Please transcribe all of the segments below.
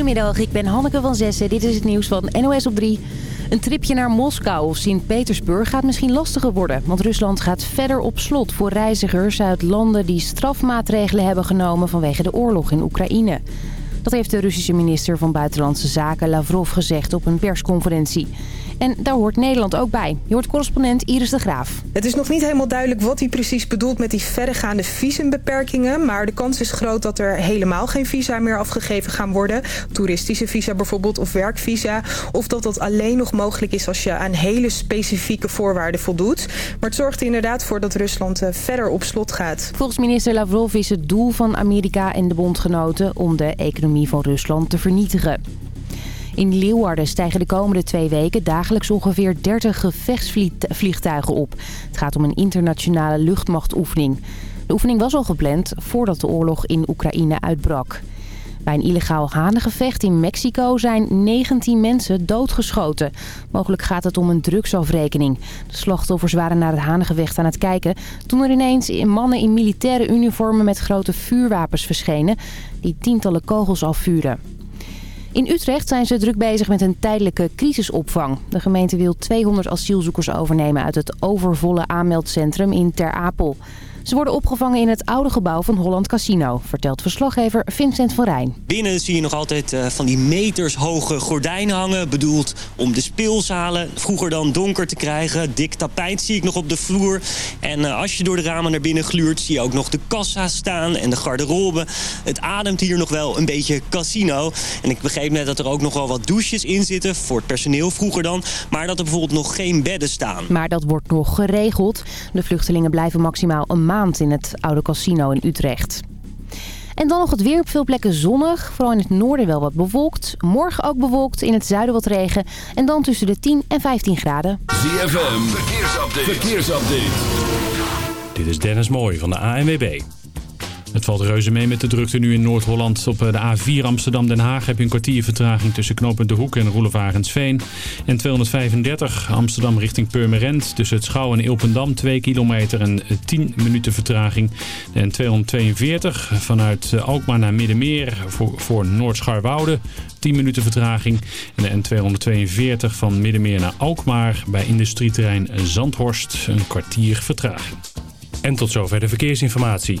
Goedemiddag, ik ben Hanneke van Zessen. Dit is het nieuws van NOS op 3. Een tripje naar Moskou of Sint-Petersburg gaat misschien lastiger worden. Want Rusland gaat verder op slot voor reizigers uit landen die strafmaatregelen hebben genomen vanwege de oorlog in Oekraïne. Dat heeft de Russische minister van Buitenlandse Zaken Lavrov gezegd op een persconferentie. En daar hoort Nederland ook bij. Je hoort correspondent Iris de Graaf. Het is nog niet helemaal duidelijk wat hij precies bedoelt met die verregaande visumbeperkingen. Maar de kans is groot dat er helemaal geen visa meer afgegeven gaan worden. Toeristische visa bijvoorbeeld of werkvisa. Of dat dat alleen nog mogelijk is als je aan hele specifieke voorwaarden voldoet. Maar het zorgt er inderdaad voor dat Rusland eh, verder op slot gaat. Volgens minister Lavrov is het doel van Amerika en de bondgenoten om de economie van Rusland te vernietigen. In Leeuwarden stijgen de komende twee weken dagelijks ongeveer 30 gevechtsvliegtuigen op. Het gaat om een internationale luchtmachtoefening. De oefening was al gepland voordat de oorlog in Oekraïne uitbrak. Bij een illegaal hanengevecht in Mexico zijn 19 mensen doodgeschoten. Mogelijk gaat het om een drugsafrekening. De slachtoffers waren naar het hanengevecht aan het kijken... toen er ineens mannen in militaire uniformen met grote vuurwapens verschenen... die tientallen kogels afvuren. In Utrecht zijn ze druk bezig met een tijdelijke crisisopvang. De gemeente wil 200 asielzoekers overnemen uit het overvolle aanmeldcentrum in Ter Apel. Ze worden opgevangen in het oude gebouw van Holland Casino, vertelt verslaggever Vincent van Rijn. Binnen zie je nog altijd uh, van die metershoge gordijnen hangen, bedoeld om de speelzalen vroeger dan donker te krijgen. Dik tapijt zie ik nog op de vloer. En uh, als je door de ramen naar binnen gluurt, zie je ook nog de kassa staan en de garderobe. Het ademt hier nog wel een beetje casino. En ik begreep net dat er ook nog wel wat douches in zitten, voor het personeel vroeger dan. Maar dat er bijvoorbeeld nog geen bedden staan. Maar dat wordt nog geregeld. De vluchtelingen blijven maximaal een maand in het oude casino in Utrecht. En dan nog het weer op veel plekken zonnig. Vooral in het noorden wel wat bewolkt. Morgen ook bewolkt, in het zuiden wat regen. En dan tussen de 10 en 15 graden. ZFM, verkeersupdate. verkeersupdate. Dit is Dennis Mooij van de ANWB. Het valt reuze mee met de drukte nu in Noord-Holland. Op eh, de A4 Amsterdam-Den Haag heb je een kwartier vertraging tussen knooppunt De Hoek en Roelevarensveen. En 235 Amsterdam richting Purmerend tussen het Schouw en Ilpendam 2 kilometer en 10 eh, minuten vertraging. En 242 vanuit eh, Alkmaar naar Middenmeer voor, voor Noord-Scharwoude 10 minuten vertraging. En de N242 van Middenmeer naar Alkmaar bij industrieterrein Zandhorst een kwartier vertraging. En tot zover de verkeersinformatie.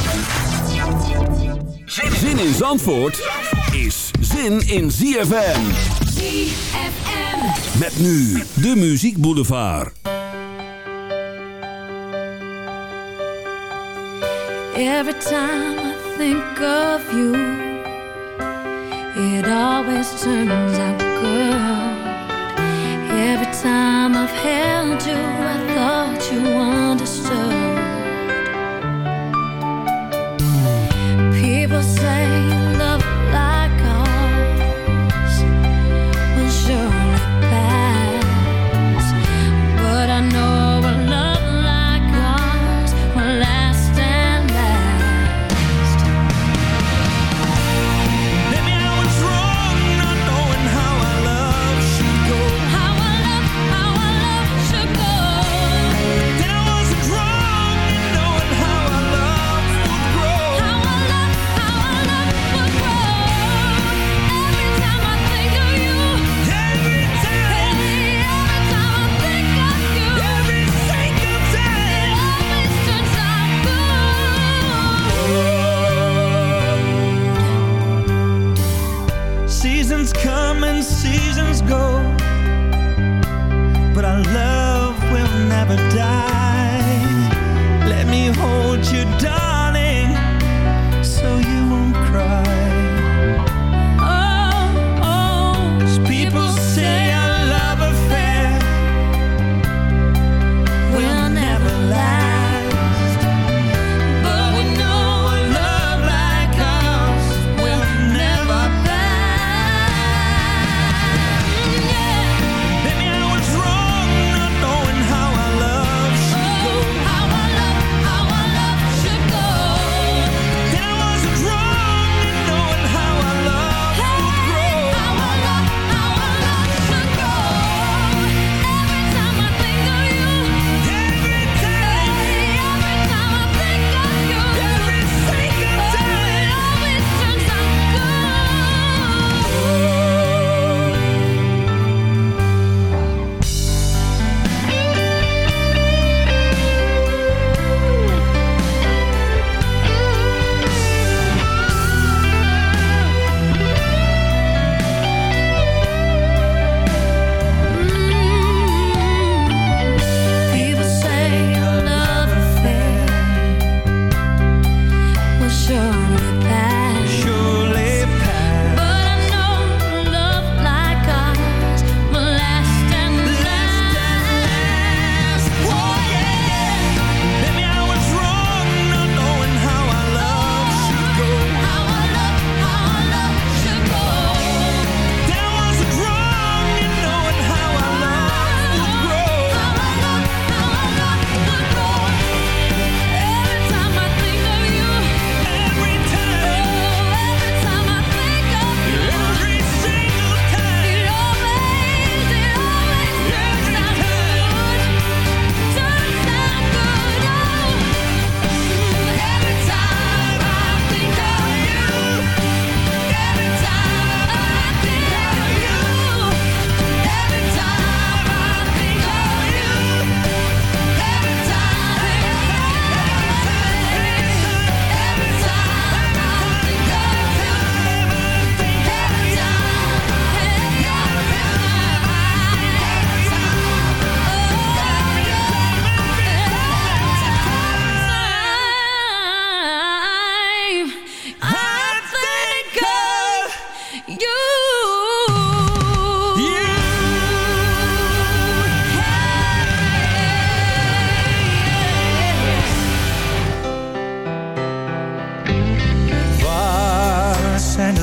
Zin in Zandvoort is zin in ZFM. ZFM. Met nu de Muziek Boulevard. Every time I think of you, it always turns out good. Every time I've held you, I thought you understood. People say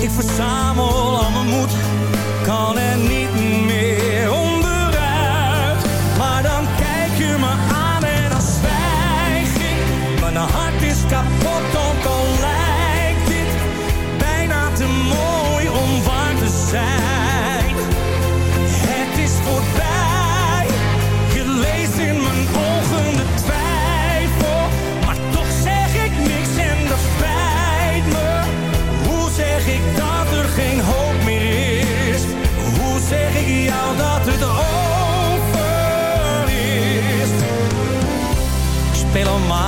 Ik verzamel al mijn moed, kan er niet meer onderuit. Maar dan kijk je me aan en dan zwijg ik. Mijn hart is kapot, ook al lijkt dit bijna te mooi om waar te zijn.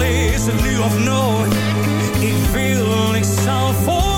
Is het nu of nooit, ik wil, ik zal vooruit.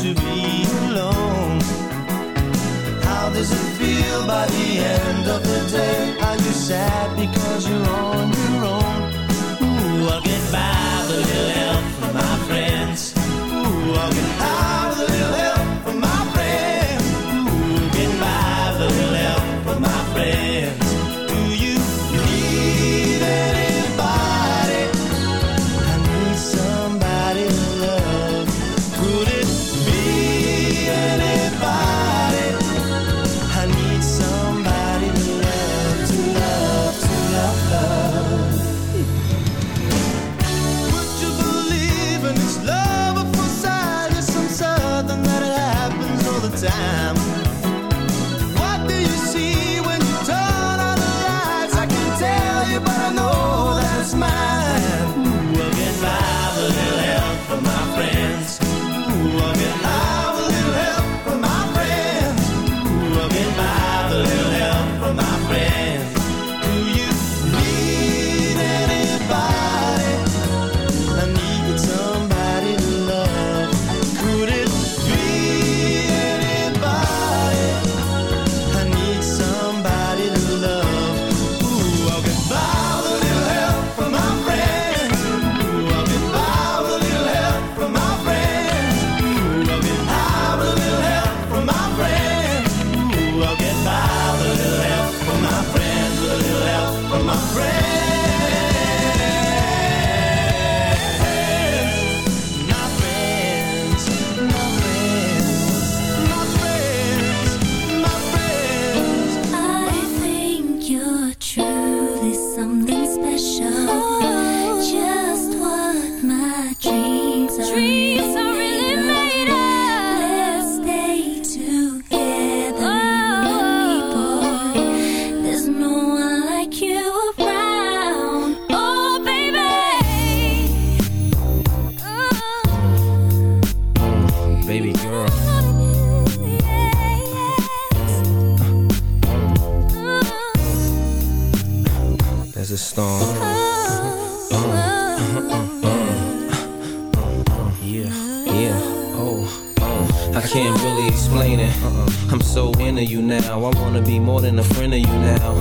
To be alone? How does it feel by the end of the day? Are you sad because you're on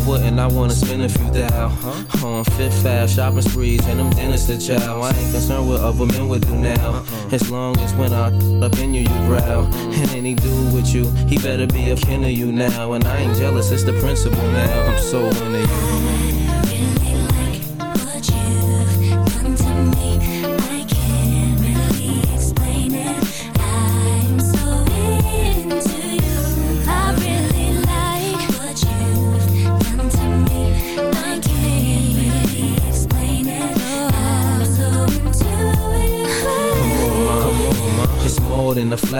Why wouldn't I wanna spend a few thou? Huh? On Fifth Fast shopping sprees and them dinners to chow. I ain't concerned with other men would do now. Uh-uh. As long as when I up in you, you growl. And any dude with you, he better be a kin of you now. And I ain't jealous, it's the principle now. I'm so into you.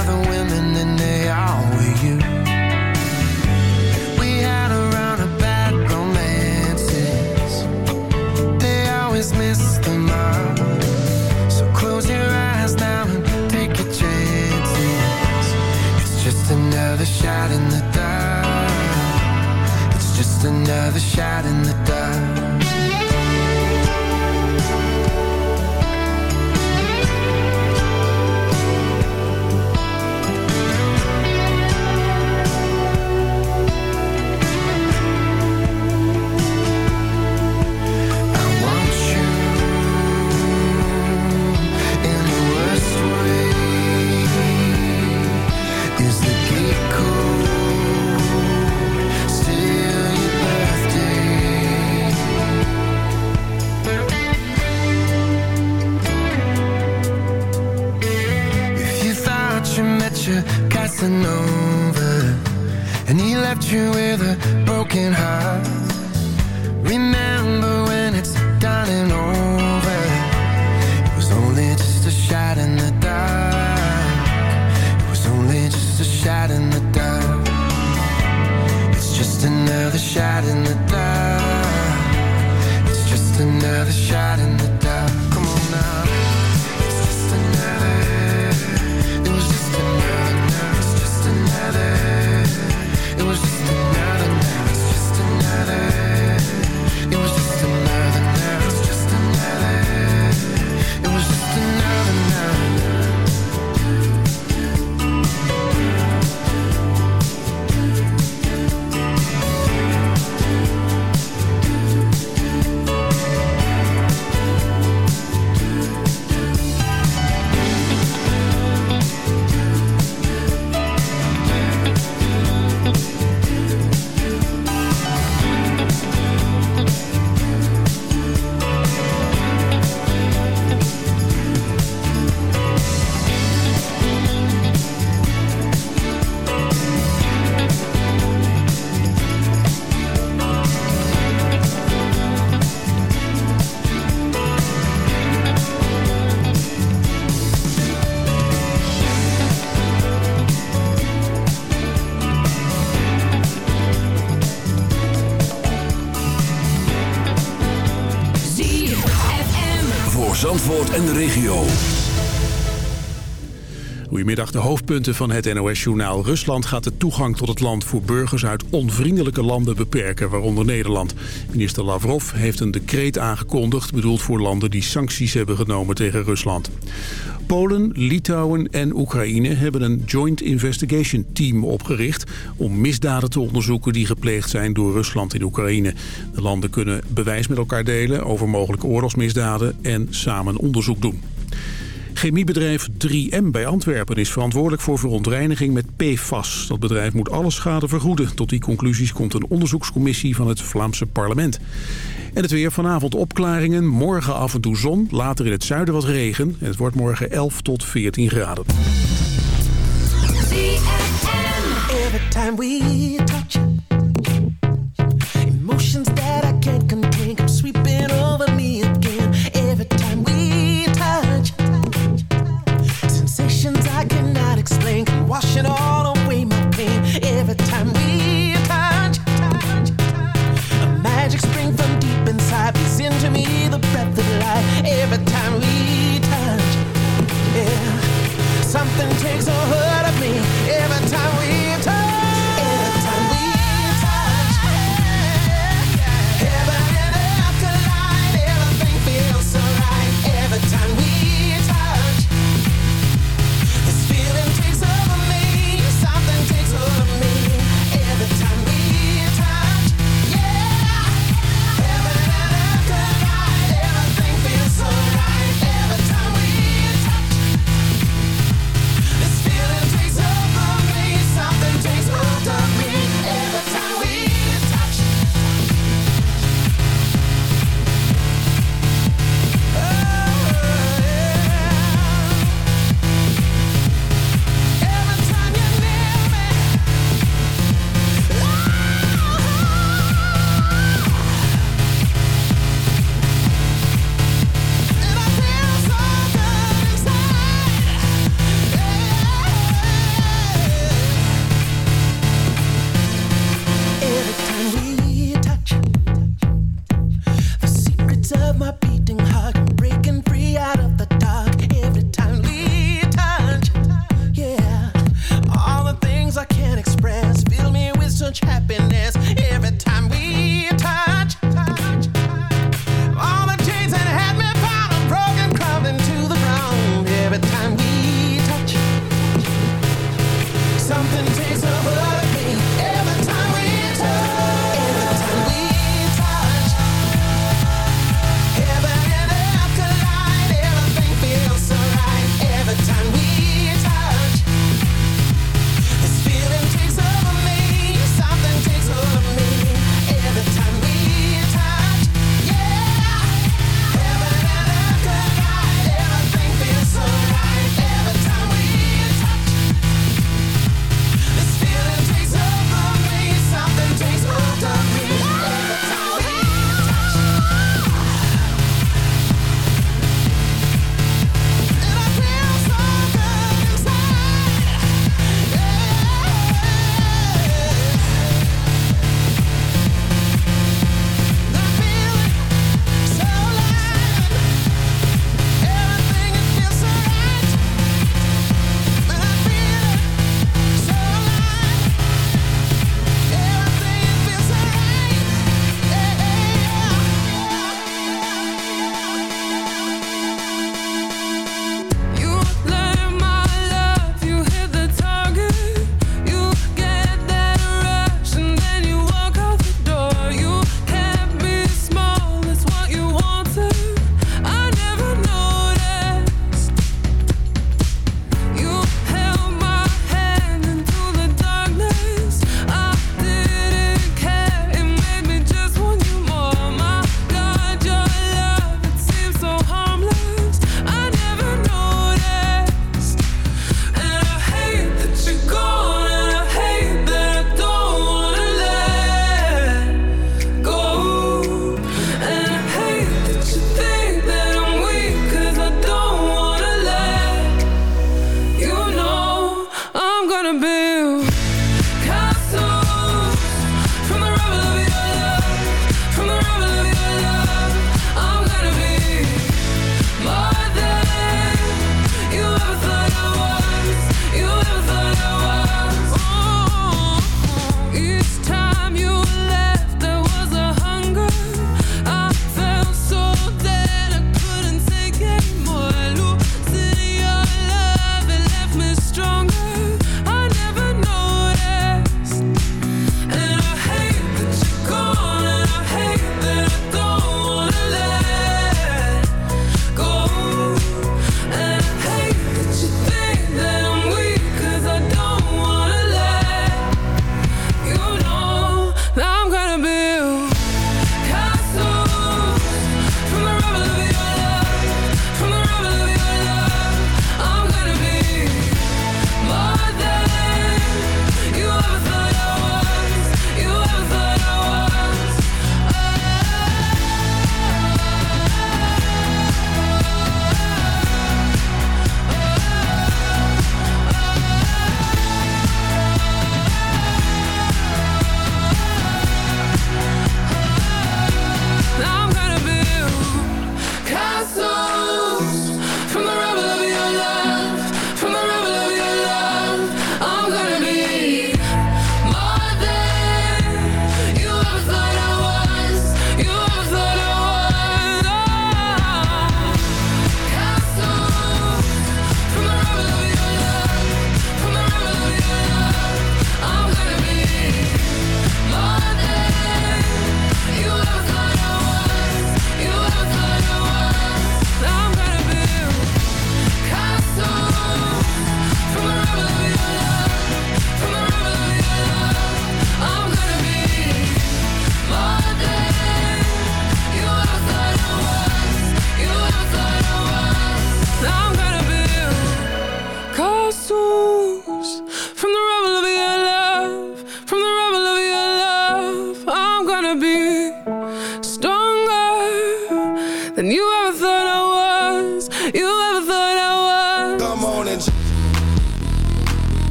Other women, and they all were you. We had a run of bad romances. They always miss the mark. So close your eyes now and take your chances. It's just another shot in the dark. It's just another shot in the dark. Casanova and he left you with a broken heart. Remember De hoofdpunten van het NOS-journaal. Rusland gaat de toegang tot het land voor burgers uit onvriendelijke landen beperken, waaronder Nederland. Minister Lavrov heeft een decreet aangekondigd, bedoeld voor landen die sancties hebben genomen tegen Rusland. Polen, Litouwen en Oekraïne hebben een Joint Investigation Team opgericht... om misdaden te onderzoeken die gepleegd zijn door Rusland in Oekraïne. De landen kunnen bewijs met elkaar delen over mogelijke oorlogsmisdaden en samen onderzoek doen. Chemiebedrijf 3M bij Antwerpen is verantwoordelijk voor verontreiniging met PFAS. Dat bedrijf moet alle schade vergoeden. Tot die conclusies komt een onderzoekscommissie van het Vlaamse parlement. En het weer vanavond opklaringen, morgen af en toe zon, later in het zuiden wat regen. En het wordt morgen 11 tot 14 graden. Washing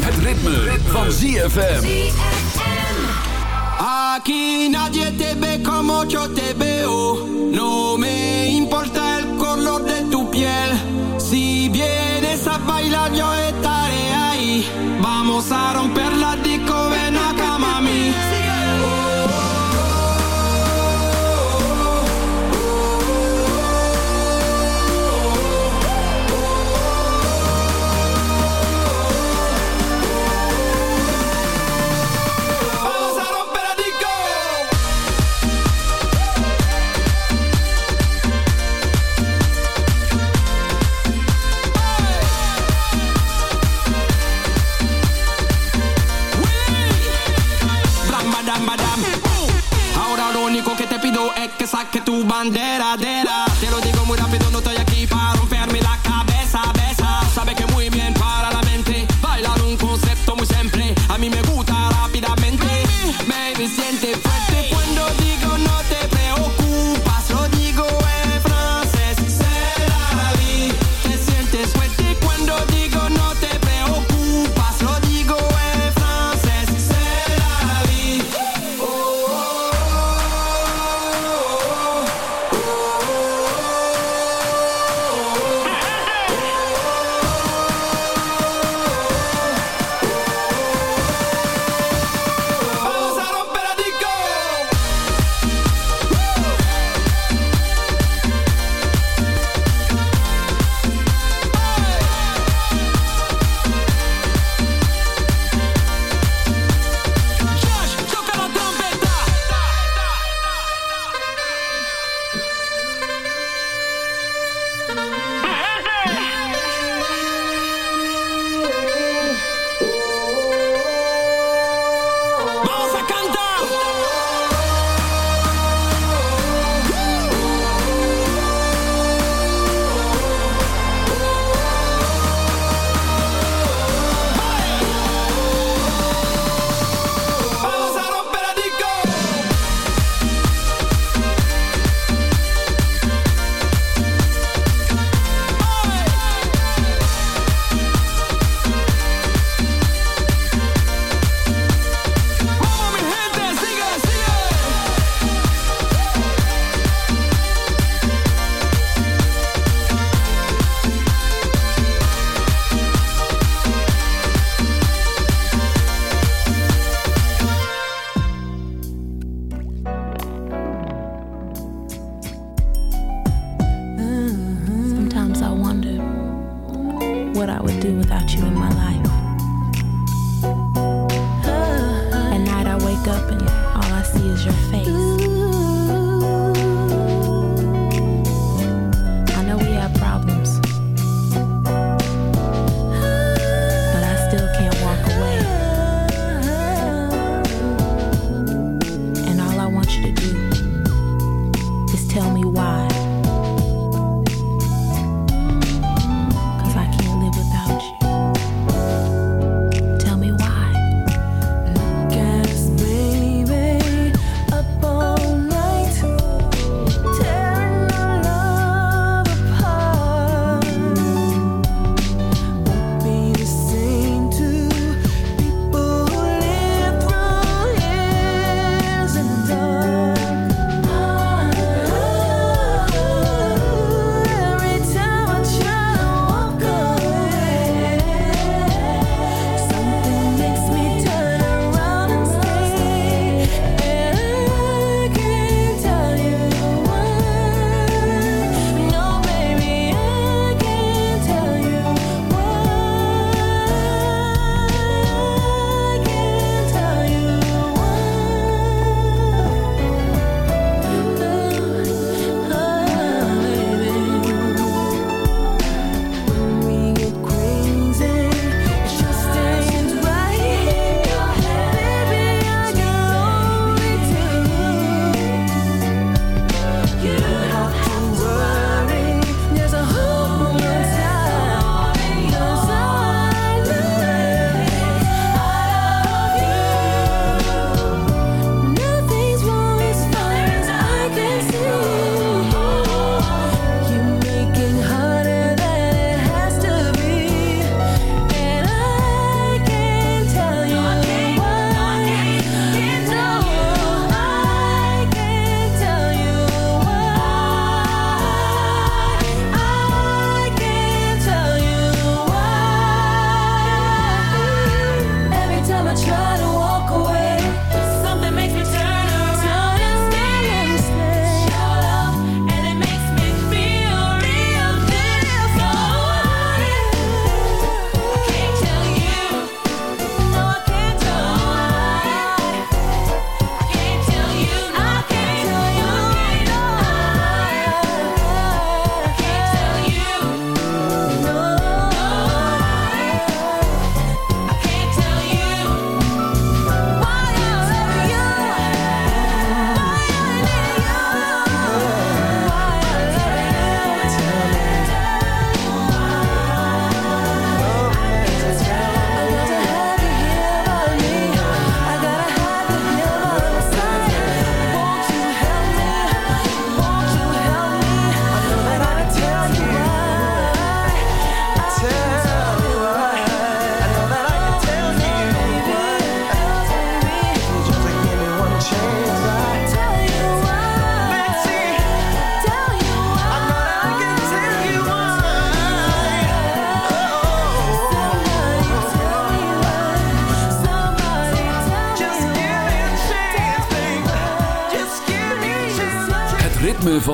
Het ritme van Aquí nadie te ve como yo te. sarà un per la bandera de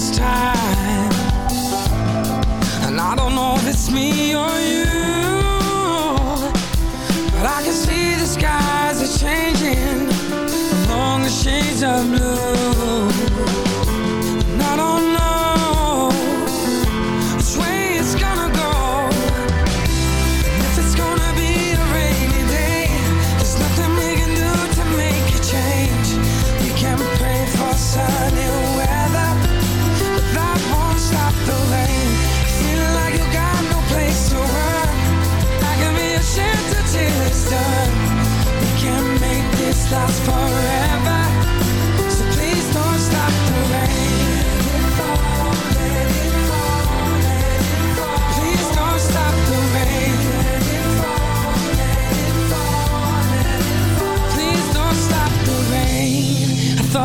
this time. And I don't know if it's me or you But I can see the skies are changing. Along the shades of blue.